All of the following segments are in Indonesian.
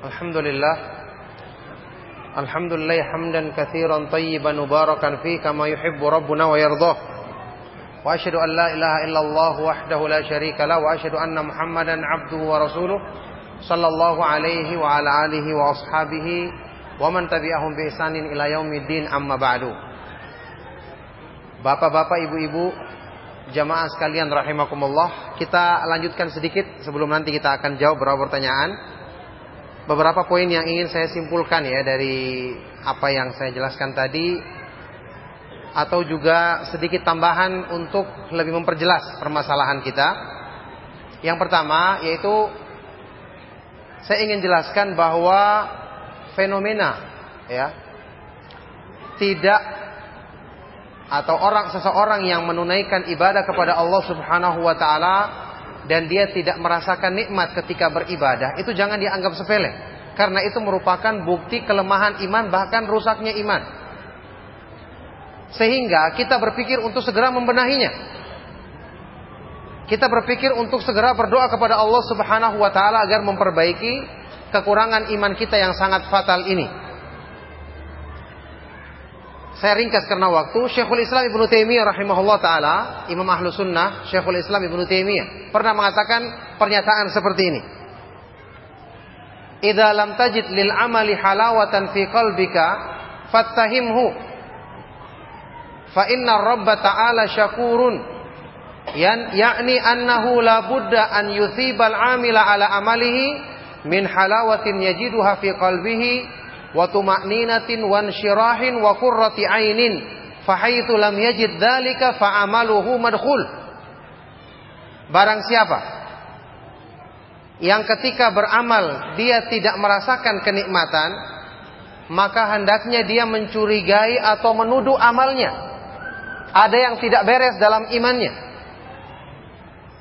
Alhamdulillah. Alhamdulillah hamdan kathiran tayyiban mubarakan fi kama yuhibbu rabbuna wa yardah. Wa ashadu an la ilaha wahdahu la sharika la Wa ashadu anna muhammadan abduhu wa rasuluh Sallallahu alaihi wa ala alihi wa tabi'ahum bi isanin ila amma ba'du. Bapak-bapak, ibu-ibu, jamaah sekalian rahimakumullah Kita lanjutkan sedikit sebelum nanti kita akan jawab beberapa pertanyaan. Beberapa poin yang ingin saya simpulkan ya dari apa yang saya jelaskan tadi atau juga sedikit tambahan untuk lebih memperjelas permasalahan kita. Yang pertama yaitu saya ingin jelaskan bahwa fenomena ya tidak atau orang seseorang yang menunaikan ibadah kepada Allah Subhanahu wa taala dan dia tidak merasakan nikmat ketika beribadah, itu jangan dianggap sepele. Karena itu merupakan bukti kelemahan iman bahkan rusaknya iman. Sehingga kita berpikir untuk segera membenahinya. Kita berpikir untuk segera berdoa kepada Allah Subhanahu wa taala agar memperbaiki kekurangan iman kita yang sangat fatal ini. Saya ringkas karena waktu. Syekhul Islam Ibnu Taimiyah rahimahullah taala, Imam Ahlu Sunnah, Syekhul Islam Ibnu Taimiyah pernah mengatakan pernyataan seperti ini. Idza lam tajid lil amali halawatan fi qalbika fattahimhu fa inna rabba ta'ala syakurun yan yakni annahu la budda an yuthibal amila ala amalihi min halawatin yajiduha fi qalbihi wa tuma'ninatin wa ansyirahin wa qurrati ainin. Fahaitsu lam yajid dzalika barang siapa yang ketika beramal dia tidak merasakan kenikmatan maka hendaknya dia mencurigai atau menuduh amalnya. Ada yang tidak beres dalam imannya.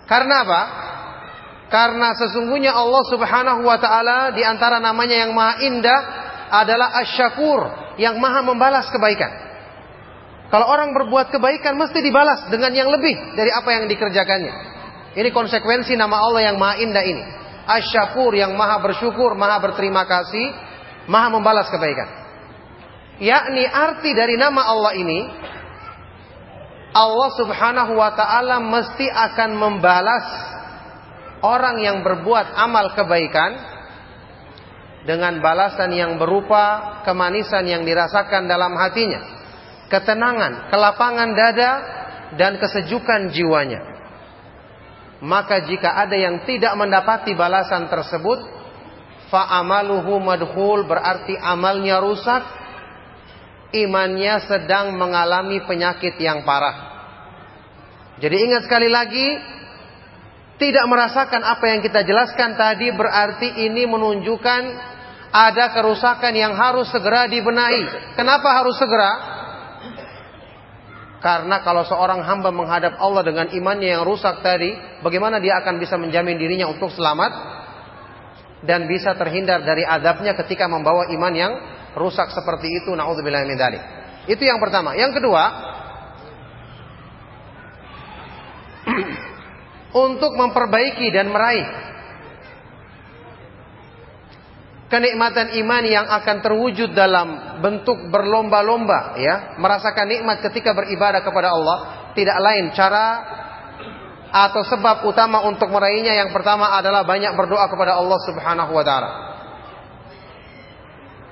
Karena apa? Karena sesungguhnya Allah Subhanahu wa taala di antara namanya yang maha indah adalah asyakur yang maha membalas kebaikan. Kalau orang berbuat kebaikan mesti dibalas dengan yang lebih dari apa yang dikerjakannya. Ini konsekuensi nama Allah yang maha indah ini. Asyakur yang maha bersyukur, maha berterima kasih, maha membalas kebaikan. Yakni arti dari nama Allah ini Allah Subhanahu wa taala mesti akan membalas orang yang berbuat amal kebaikan dengan balasan yang berupa kemanisan yang dirasakan dalam hatinya, ketenangan, kelapangan dada, dan kesejukan jiwanya. Maka jika ada yang tidak mendapati balasan tersebut, fa'amaluhu madhul berarti amalnya rusak, imannya sedang mengalami penyakit yang parah. Jadi ingat sekali lagi, tidak merasakan apa yang kita jelaskan tadi berarti ini menunjukkan ada kerusakan yang harus segera dibenahi. Kenapa harus segera? Karena kalau seorang hamba menghadap Allah dengan imannya yang rusak tadi, bagaimana dia akan bisa menjamin dirinya untuk selamat dan bisa terhindar dari adabnya ketika membawa iman yang rusak seperti itu. Nauzubillah min dzalik. Itu yang pertama. Yang kedua, untuk memperbaiki dan meraih kenikmatan iman yang akan terwujud dalam bentuk berlomba-lomba ya. Merasakan nikmat ketika beribadah kepada Allah. Tidak lain cara atau sebab utama untuk meraihnya yang pertama adalah banyak berdoa kepada Allah Subhanahu wa taala.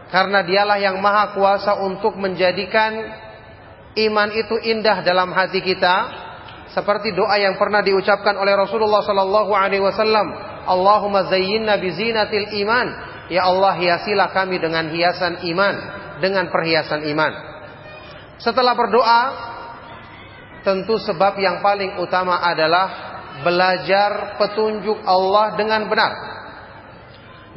Karena dialah yang maha kuasa untuk menjadikan iman itu indah dalam hati kita seperti doa yang pernah diucapkan oleh Rasulullah sallallahu alaihi wasallam, Allahumma zayyinna bizinatil iman. Ya Allah hiasilah kami dengan hiasan iman, dengan perhiasan iman. Setelah berdoa, tentu sebab yang paling utama adalah belajar petunjuk Allah dengan benar.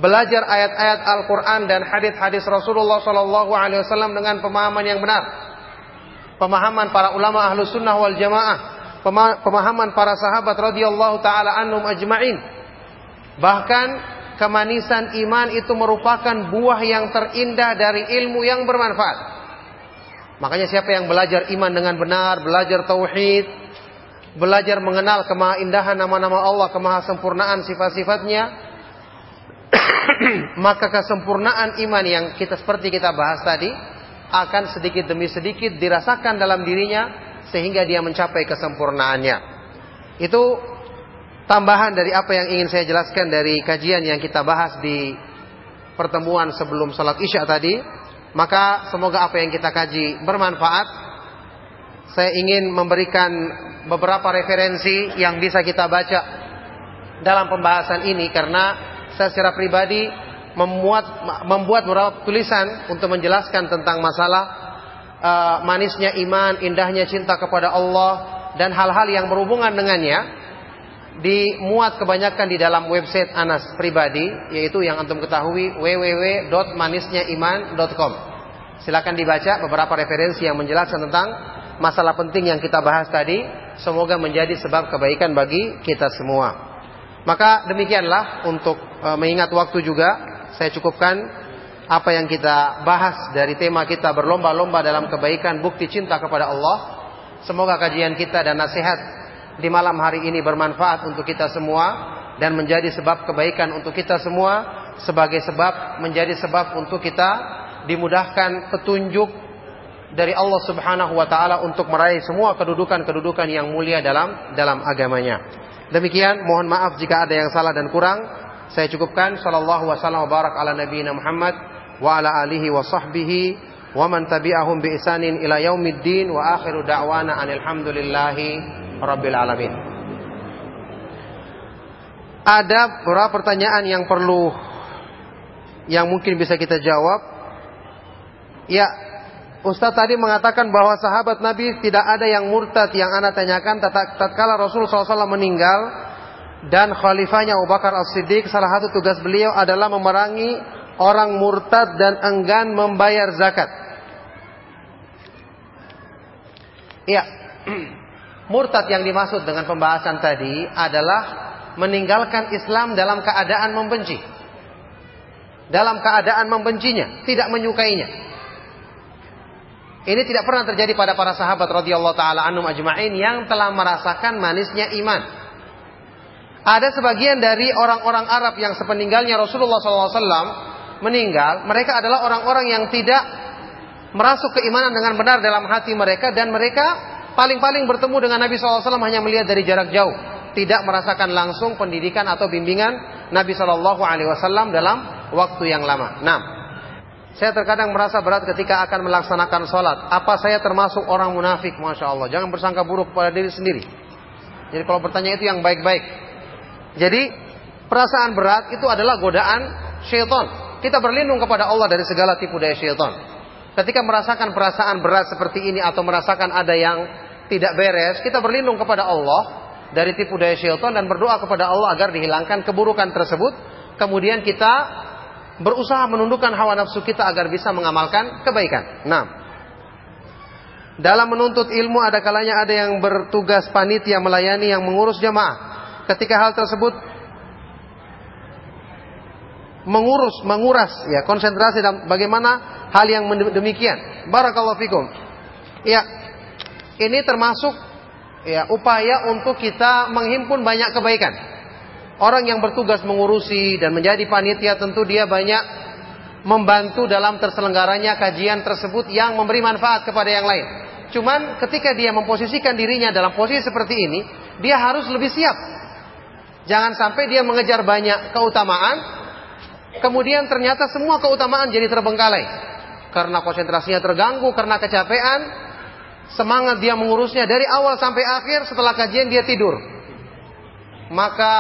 Belajar ayat-ayat Al-Quran dan hadis-hadis Rasulullah Sallallahu Alaihi Wasallam dengan pemahaman yang benar, pemahaman para ulama ahlu sunnah wal jamaah, pemahaman para sahabat radhiyallahu taala anhum ajmain. Bahkan kemanisan iman itu merupakan buah yang terindah dari ilmu yang bermanfaat. Makanya siapa yang belajar iman dengan benar, belajar tauhid, belajar mengenal kemahaindahan nama-nama Allah, kemahasempurnaan sifat-sifatnya, maka kesempurnaan iman yang kita seperti kita bahas tadi akan sedikit demi sedikit dirasakan dalam dirinya sehingga dia mencapai kesempurnaannya. Itu tambahan dari apa yang ingin saya jelaskan dari kajian yang kita bahas di pertemuan sebelum salat Isya tadi. Maka semoga apa yang kita kaji bermanfaat. Saya ingin memberikan beberapa referensi yang bisa kita baca dalam pembahasan ini karena saya secara pribadi membuat membuat beberapa tulisan untuk menjelaskan tentang masalah uh, manisnya iman, indahnya cinta kepada Allah dan hal-hal yang berhubungan dengannya dimuat kebanyakan di dalam website Anas pribadi yaitu yang antum ketahui www.manisnyaiman.com. Silakan dibaca beberapa referensi yang menjelaskan tentang masalah penting yang kita bahas tadi. Semoga menjadi sebab kebaikan bagi kita semua. Maka demikianlah untuk e, mengingat waktu juga saya cukupkan apa yang kita bahas dari tema kita berlomba-lomba dalam kebaikan bukti cinta kepada Allah. Semoga kajian kita dan nasihat di malam hari ini bermanfaat untuk kita semua dan menjadi sebab kebaikan untuk kita semua sebagai sebab menjadi sebab untuk kita dimudahkan petunjuk dari Allah Subhanahu wa taala untuk meraih semua kedudukan-kedudukan yang mulia dalam dalam agamanya. Demikian mohon maaf jika ada yang salah dan kurang. Saya cukupkan sallallahu wasallam wa barak ala nabiyina Muhammad wa ala alihi wa sahbihi wa man tabi'ahum bi isanin ila yaumiddin wa akhiru da'wana anil Rabbil Alamin. Ada beberapa pertanyaan yang perlu yang mungkin bisa kita jawab. Ya, Ustaz tadi mengatakan bahwa sahabat Nabi tidak ada yang murtad yang anda tanyakan tatkala Rasulullah SAW meninggal dan khalifahnya Abu Bakar As-Siddiq salah satu tugas beliau adalah memerangi orang murtad dan enggan membayar zakat. Iya. Murtad yang dimaksud dengan pembahasan tadi adalah meninggalkan Islam dalam keadaan membenci. Dalam keadaan membencinya, tidak menyukainya. Ini tidak pernah terjadi pada para sahabat radhiyallahu taala anhum ajma'in yang telah merasakan manisnya iman. Ada sebagian dari orang-orang Arab yang sepeninggalnya Rasulullah SAW meninggal, mereka adalah orang-orang yang tidak merasuk keimanan dengan benar dalam hati mereka dan mereka paling-paling bertemu dengan Nabi SAW hanya melihat dari jarak jauh, tidak merasakan langsung pendidikan atau bimbingan Nabi SAW dalam waktu yang lama. Nah, saya terkadang merasa berat ketika akan melaksanakan sholat. Apa saya termasuk orang munafik? Masya Allah. Jangan bersangka buruk kepada diri sendiri. Jadi kalau bertanya itu yang baik-baik. Jadi perasaan berat itu adalah godaan syaitan. Kita berlindung kepada Allah dari segala tipu daya syaitan. Ketika merasakan perasaan berat seperti ini atau merasakan ada yang tidak beres, kita berlindung kepada Allah dari tipu daya syaitan dan berdoa kepada Allah agar dihilangkan keburukan tersebut. Kemudian kita berusaha menundukkan hawa nafsu kita agar bisa mengamalkan kebaikan. Nah, dalam menuntut ilmu ada kalanya ada yang bertugas panitia melayani yang mengurus jamaah. Ketika hal tersebut mengurus, menguras ya konsentrasi dan bagaimana hal yang demikian. Barakallahu fikum. Ya, ini termasuk ya upaya untuk kita menghimpun banyak kebaikan. Orang yang bertugas mengurusi dan menjadi panitia tentu dia banyak membantu dalam terselenggaranya kajian tersebut yang memberi manfaat kepada yang lain. Cuman ketika dia memposisikan dirinya dalam posisi seperti ini, dia harus lebih siap. Jangan sampai dia mengejar banyak keutamaan, kemudian ternyata semua keutamaan jadi terbengkalai karena konsentrasinya terganggu, karena kecapean, semangat dia mengurusnya dari awal sampai akhir, setelah kajian dia tidur. Maka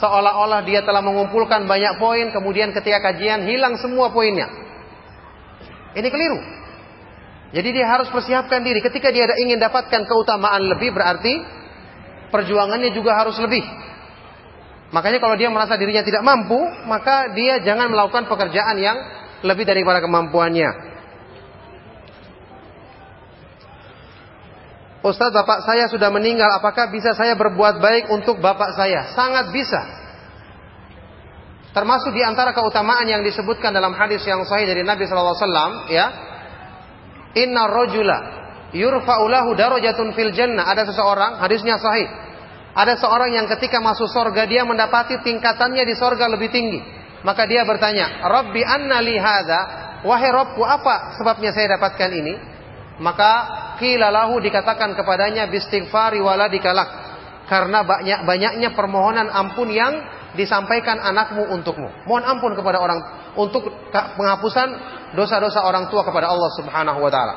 seolah-olah dia telah mengumpulkan banyak poin, kemudian ketika kajian hilang semua poinnya. Ini keliru. Jadi dia harus persiapkan diri. Ketika dia ingin dapatkan keutamaan lebih berarti perjuangannya juga harus lebih. Makanya kalau dia merasa dirinya tidak mampu, maka dia jangan melakukan pekerjaan yang lebih daripada kemampuannya. Ustaz, bapak saya sudah meninggal, apakah bisa saya berbuat baik untuk bapak saya? Sangat bisa. Termasuk di antara keutamaan yang disebutkan dalam hadis yang sahih dari Nabi SAW, ya. Inna rojula yurfa'ulahu darajatun fil jannah. Ada seseorang, hadisnya sahih. Ada seorang yang ketika masuk sorga dia mendapati tingkatannya di sorga lebih tinggi. Maka dia bertanya, Rabbi anna li hadha, wahai Rabbku apa sebabnya saya dapatkan ini? Maka kilalahu dikatakan kepadanya bistighfari waladikalak. Karena banyak banyaknya permohonan ampun yang disampaikan anakmu untukmu. Mohon ampun kepada orang untuk penghapusan dosa-dosa orang tua kepada Allah Subhanahu wa taala.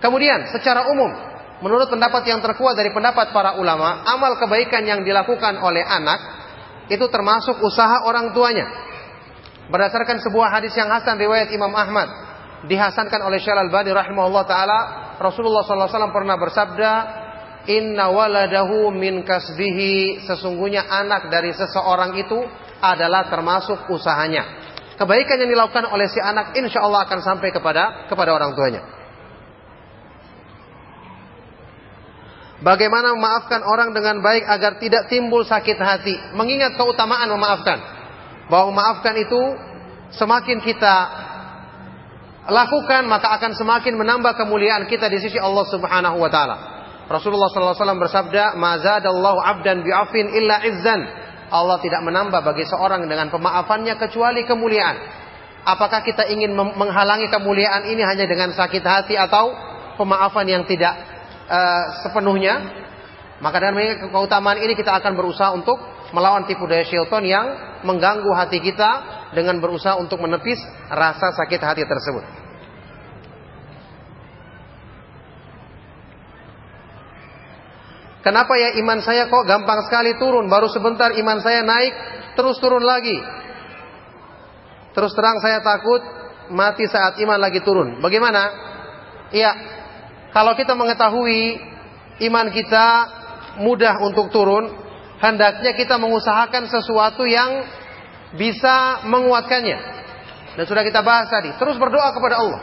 Kemudian secara umum menurut pendapat yang terkuat dari pendapat para ulama, amal kebaikan yang dilakukan oleh anak itu termasuk usaha orang tuanya. Berdasarkan sebuah hadis yang hasan riwayat Imam Ahmad dihasankan oleh Syekh Al-Albani rahimahullah taala, Rasulullah SAW pernah bersabda, "Inna waladahu min kasbihi." Sesungguhnya anak dari seseorang itu adalah termasuk usahanya. Kebaikan yang dilakukan oleh si anak insya Allah akan sampai kepada kepada orang tuanya. Bagaimana memaafkan orang dengan baik agar tidak timbul sakit hati. Mengingat keutamaan memaafkan. Bahwa memaafkan itu semakin kita lakukan maka akan semakin menambah kemuliaan kita di sisi Allah Subhanahu wa taala. Rasulullah SAW bersabda, "Mazadallahu 'abdan bi'afin illa izzan." Allah tidak menambah bagi seorang dengan pemaafannya kecuali kemuliaan. Apakah kita ingin menghalangi kemuliaan ini hanya dengan sakit hati atau pemaafan yang tidak uh, sepenuhnya, maka dengan keutamaan ini kita akan berusaha untuk melawan tipu daya syaitan yang mengganggu hati kita dengan berusaha untuk menepis rasa sakit hati tersebut. Kenapa ya iman saya kok gampang sekali turun, baru sebentar iman saya naik, terus turun lagi. Terus terang saya takut mati saat iman lagi turun. Bagaimana? Iya, kalau kita mengetahui iman kita mudah untuk turun, hendaknya kita mengusahakan sesuatu yang bisa menguatkannya. Dan sudah kita bahas tadi, terus berdoa kepada Allah.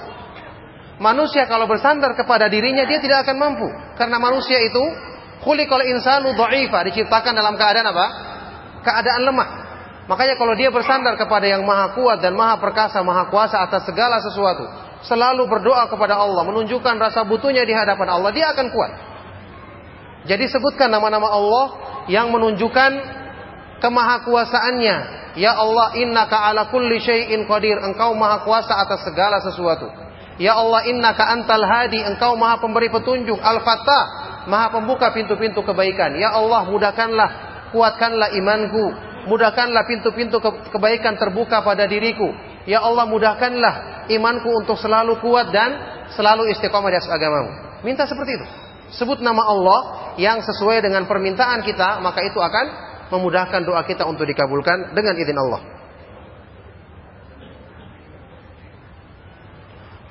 Manusia kalau bersandar kepada dirinya dia tidak akan mampu karena manusia itu khuliqal insanu dha'ifa, diciptakan dalam keadaan apa? Keadaan lemah. Makanya kalau dia bersandar kepada yang maha kuat dan maha perkasa, maha kuasa atas segala sesuatu, selalu berdoa kepada Allah, menunjukkan rasa butuhnya di hadapan Allah, dia akan kuat. Jadi sebutkan nama-nama Allah yang menunjukkan kemahakuasaannya. Ya Allah, innaka ala kulli syai'in qadir. Engkau maha kuasa atas segala sesuatu. Ya Allah, innaka antal hadi. Engkau maha pemberi petunjuk. Al-Fattah, maha pembuka pintu-pintu kebaikan. Ya Allah, mudahkanlah, kuatkanlah imanku. Mudahkanlah pintu-pintu kebaikan terbuka pada diriku. Ya Allah, mudahkanlah imanku untuk selalu kuat dan selalu istiqomah di atas agamamu. Minta seperti itu. Sebut nama Allah yang sesuai dengan permintaan kita, maka itu akan memudahkan doa kita untuk dikabulkan dengan izin Allah.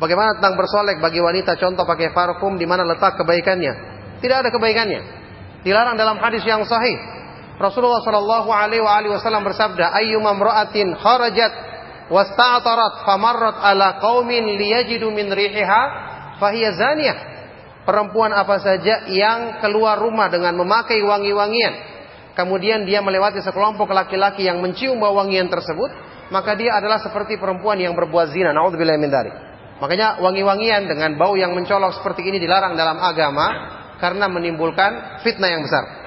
Bagaimana tentang bersolek bagi wanita contoh pakai parfum di mana letak kebaikannya? Tidak ada kebaikannya. Dilarang dalam hadis yang sahih. Rasulullah Shallallahu Alaihi Wasallam bersabda, "Ayyuma mra'atin kharajat wasta'tarat famarrat ala qaumin liyajidu min rihiha fahiya zaniyah. Perempuan apa saja yang keluar rumah dengan memakai wangi-wangian, kemudian dia melewati sekelompok laki-laki yang mencium bau wangian tersebut, maka dia adalah seperti perempuan yang berbuat zina. Nauzubillah min dzalik. Makanya wangi-wangian dengan bau yang mencolok seperti ini dilarang dalam agama karena menimbulkan fitnah yang besar.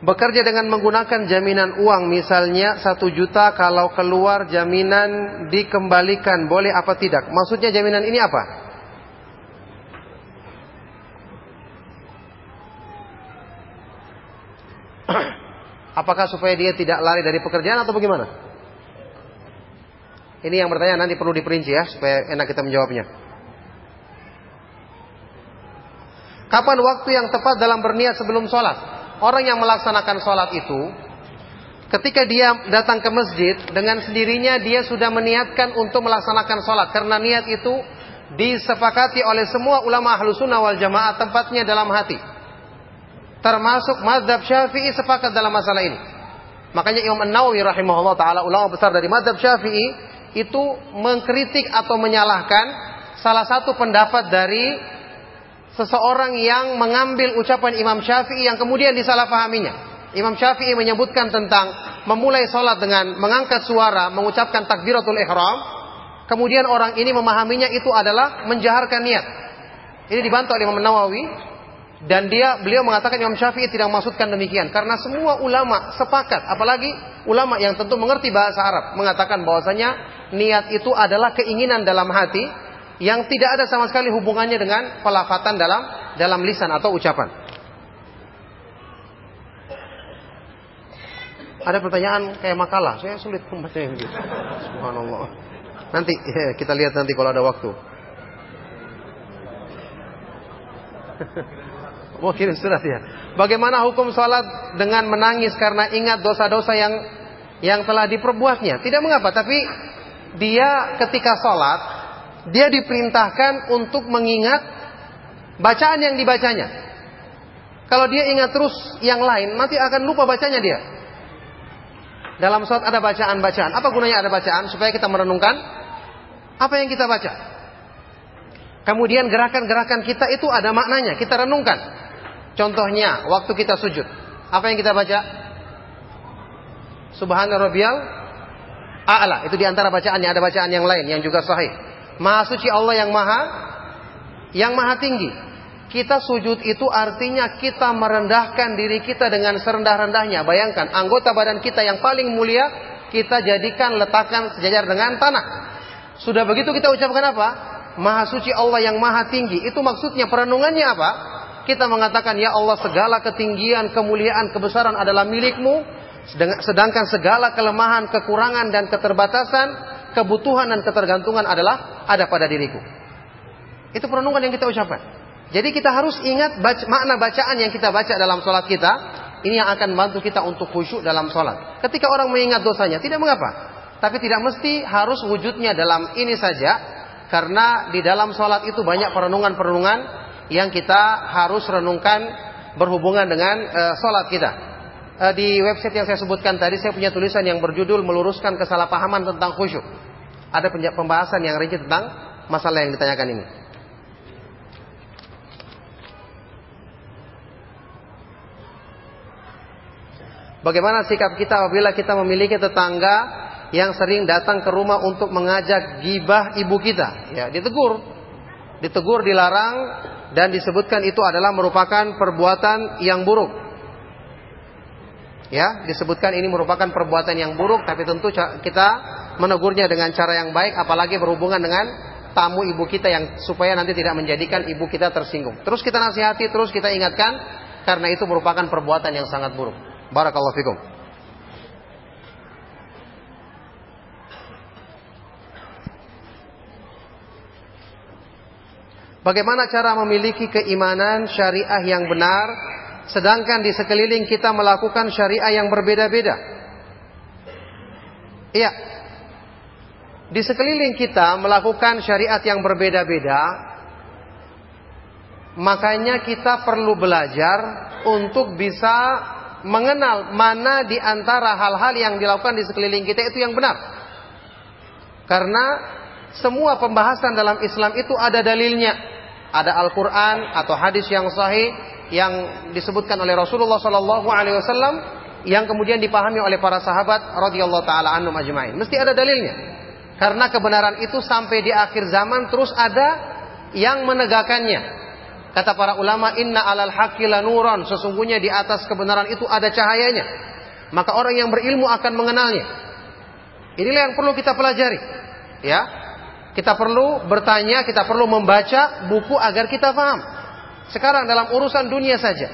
Bekerja dengan menggunakan jaminan uang misalnya satu juta kalau keluar jaminan dikembalikan boleh apa tidak? Maksudnya jaminan ini apa? Apakah supaya dia tidak lari dari pekerjaan atau bagaimana? Ini yang bertanya nanti perlu diperinci ya supaya enak kita menjawabnya. Kapan waktu yang tepat dalam berniat sebelum sholat? Orang yang melaksanakan sholat itu, ketika dia datang ke masjid, dengan sendirinya dia sudah meniatkan untuk melaksanakan sholat. Karena niat itu disepakati oleh semua ulama ahlu sunnah wal jamaah tempatnya dalam hati. Termasuk madhab syafi'i sepakat dalam masalah ini. Makanya Imam An-Nawawi rahimahullah ta'ala ulama besar dari madhab syafi'i itu mengkritik atau menyalahkan salah satu pendapat dari seseorang yang mengambil ucapan Imam Syafi'i yang kemudian disalahpahaminya. Imam Syafi'i menyebutkan tentang memulai sholat dengan mengangkat suara, mengucapkan takbiratul ihram. Kemudian orang ini memahaminya itu adalah menjaharkan niat. Ini dibantu oleh Imam Nawawi. Dan dia beliau mengatakan Imam Syafi'i tidak maksudkan demikian karena semua ulama sepakat, apalagi ulama yang tentu mengerti bahasa Arab mengatakan bahwasanya niat itu adalah keinginan dalam hati yang tidak ada sama sekali hubungannya dengan pelafatan dalam dalam lisan atau ucapan. Ada pertanyaan kayak makalah, saya sulit membacanya begitu. Subhanallah. Nanti kita lihat nanti kalau ada waktu. Mau kirim surat ya. Bagaimana hukum sholat dengan menangis karena ingat dosa-dosa yang yang telah diperbuatnya? Tidak mengapa, tapi dia ketika sholat dia diperintahkan untuk mengingat bacaan yang dibacanya. Kalau dia ingat terus yang lain, nanti akan lupa bacanya dia. Dalam sholat ada bacaan-bacaan. Apa gunanya ada bacaan? Supaya kita merenungkan apa yang kita baca. Kemudian gerakan-gerakan kita itu ada maknanya, kita renungkan. Contohnya, waktu kita sujud. Apa yang kita baca? Subhana rabbiyal a'la. Itu di antara bacaannya. Ada bacaan yang lain yang juga sahih. Maha suci Allah yang maha yang maha tinggi. Kita sujud itu artinya kita merendahkan diri kita dengan serendah-rendahnya. Bayangkan, anggota badan kita yang paling mulia kita jadikan letakkan sejajar dengan tanah. Sudah begitu kita ucapkan apa? Maha suci Allah yang maha tinggi. Itu maksudnya perenungannya apa? kita mengatakan ya Allah segala ketinggian, kemuliaan, kebesaran adalah milikmu sedangkan segala kelemahan, kekurangan dan keterbatasan, kebutuhan dan ketergantungan adalah ada pada diriku. Itu perenungan yang kita ucapkan. Jadi kita harus ingat baca, makna bacaan yang kita baca dalam sholat kita. Ini yang akan membantu kita untuk khusyuk dalam sholat. Ketika orang mengingat dosanya, tidak mengapa. Tapi tidak mesti harus wujudnya dalam ini saja. Karena di dalam sholat itu banyak perenungan-perenungan yang kita harus renungkan berhubungan dengan uh, sholat kita. Uh, di website yang saya sebutkan tadi saya punya tulisan yang berjudul meluruskan kesalahpahaman tentang khusyuk. Ada pembahasan yang rinci tentang masalah yang ditanyakan ini. Bagaimana sikap kita apabila kita memiliki tetangga yang sering datang ke rumah untuk mengajak gibah ibu kita? Ya, ditegur. Ditegur, dilarang, dan disebutkan itu adalah merupakan perbuatan yang buruk. Ya, disebutkan ini merupakan perbuatan yang buruk tapi tentu kita menegurnya dengan cara yang baik apalagi berhubungan dengan tamu ibu kita yang supaya nanti tidak menjadikan ibu kita tersinggung. Terus kita nasihati, terus kita ingatkan karena itu merupakan perbuatan yang sangat buruk. Barakallahu fikum. Bagaimana cara memiliki keimanan syariah yang benar sedangkan di sekeliling kita melakukan syariah yang berbeda-beda? Iya. Di sekeliling kita melakukan syariat yang berbeda-beda, makanya kita perlu belajar untuk bisa mengenal mana di antara hal-hal yang dilakukan di sekeliling kita itu yang benar. Karena semua pembahasan dalam Islam itu ada dalilnya ada Al-Quran atau hadis yang sahih yang disebutkan oleh Rasulullah Sallallahu Alaihi Wasallam yang kemudian dipahami oleh para sahabat radhiyallahu taala anhum ajmain. Mesti ada dalilnya. Karena kebenaran itu sampai di akhir zaman terus ada yang menegakkannya. Kata para ulama, inna alal haqqi nuron. Sesungguhnya di atas kebenaran itu ada cahayanya. Maka orang yang berilmu akan mengenalnya. Inilah yang perlu kita pelajari. Ya, kita perlu bertanya, kita perlu membaca buku agar kita paham. Sekarang dalam urusan dunia saja.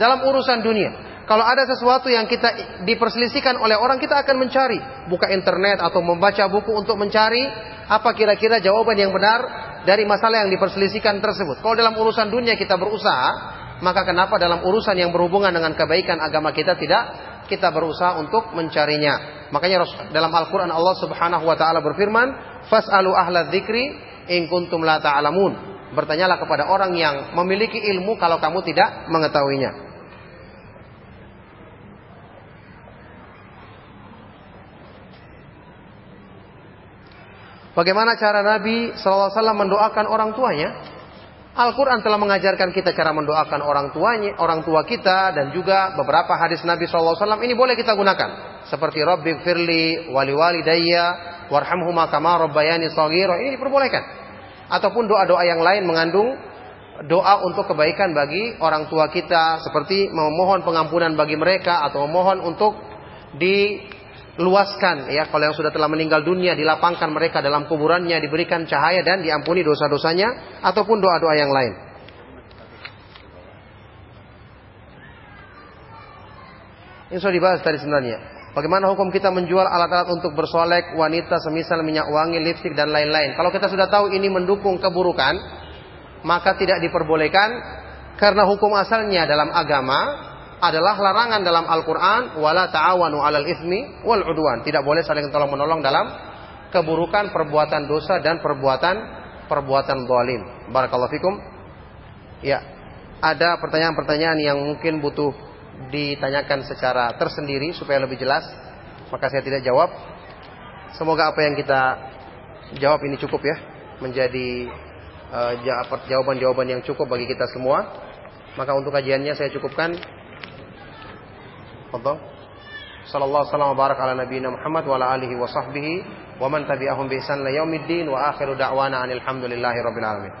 Dalam urusan dunia. Kalau ada sesuatu yang kita diperselisihkan oleh orang, kita akan mencari. Buka internet atau membaca buku untuk mencari apa kira-kira jawaban yang benar dari masalah yang diperselisihkan tersebut. Kalau dalam urusan dunia kita berusaha, maka kenapa dalam urusan yang berhubungan dengan kebaikan agama kita tidak kita berusaha untuk mencarinya. Makanya dalam Al-Quran Allah subhanahu wa ta'ala berfirman, Fas'alu ahla dzikri in kuntum la ta'lamun. Bertanyalah kepada orang yang memiliki ilmu kalau kamu tidak mengetahuinya. Bagaimana cara Nabi SAW mendoakan orang tuanya? Al-Quran telah mengajarkan kita cara mendoakan orang tuanya, orang tua kita, dan juga beberapa hadis Nabi SAW ini boleh kita gunakan. Seperti Rabbi firli wali wali daya warhamhuma kama rabbayani shaghira ini diperbolehkan ataupun doa-doa yang lain mengandung doa untuk kebaikan bagi orang tua kita seperti memohon pengampunan bagi mereka atau memohon untuk diluaskan ya kalau yang sudah telah meninggal dunia dilapangkan mereka dalam kuburannya diberikan cahaya dan diampuni dosa-dosanya ataupun doa-doa yang lain. Ini sudah dibahas tadi sebenarnya. Bagaimana hukum kita menjual alat-alat untuk bersolek wanita semisal minyak wangi, lipstik dan lain-lain. Kalau kita sudah tahu ini mendukung keburukan, maka tidak diperbolehkan karena hukum asalnya dalam agama adalah larangan dalam Al-Qur'an wala ta'awanu 'alal ismi wal 'udwan. Tidak boleh saling tolong-menolong dalam keburukan, perbuatan dosa dan perbuatan perbuatan zalim. Barakallahu fikum. Ya. Ada pertanyaan-pertanyaan yang mungkin butuh ditanyakan secara tersendiri supaya lebih jelas, maka saya tidak jawab. Semoga apa yang kita jawab ini cukup ya menjadi Eh, jawaban-jawaban yang cukup bagi kita semua. Maka untuk kajiannya saya cukupkan. Fadhal. Sallallahu alaihi barak ala nabiyina Muhammad wa ala alihi wa sahbihi wa man tabi'ahum bi ihsan la yaumiddin wa akhiru da'wana anil hamdulillahi rabbil alamin.